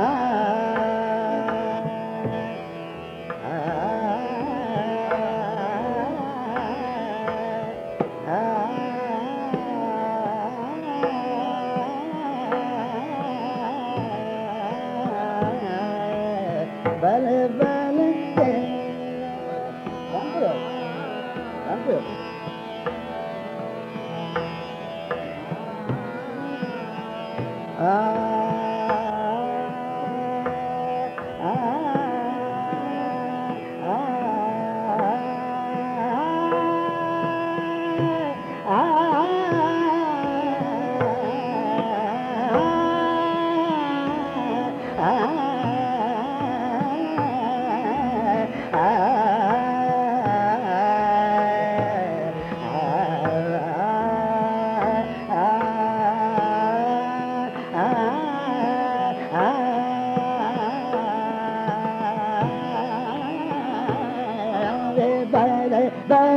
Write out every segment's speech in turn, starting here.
ah. धा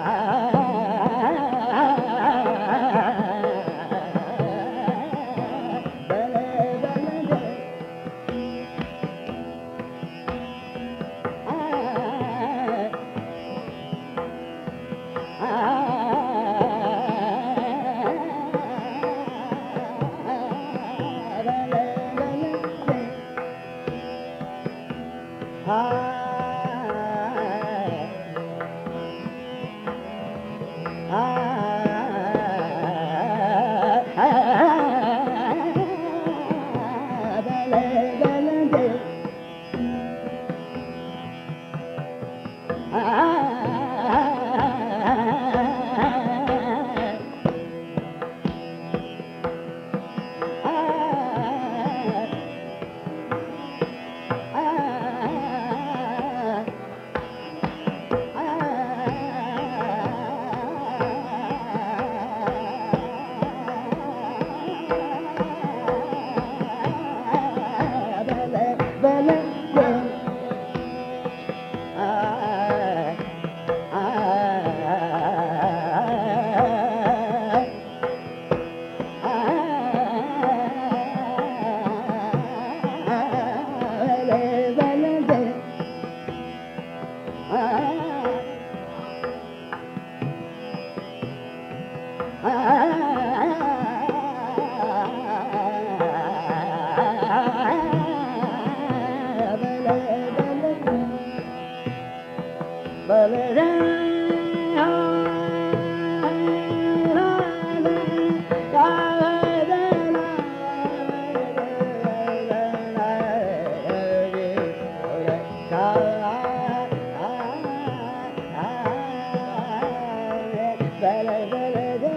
Ah. bele bele de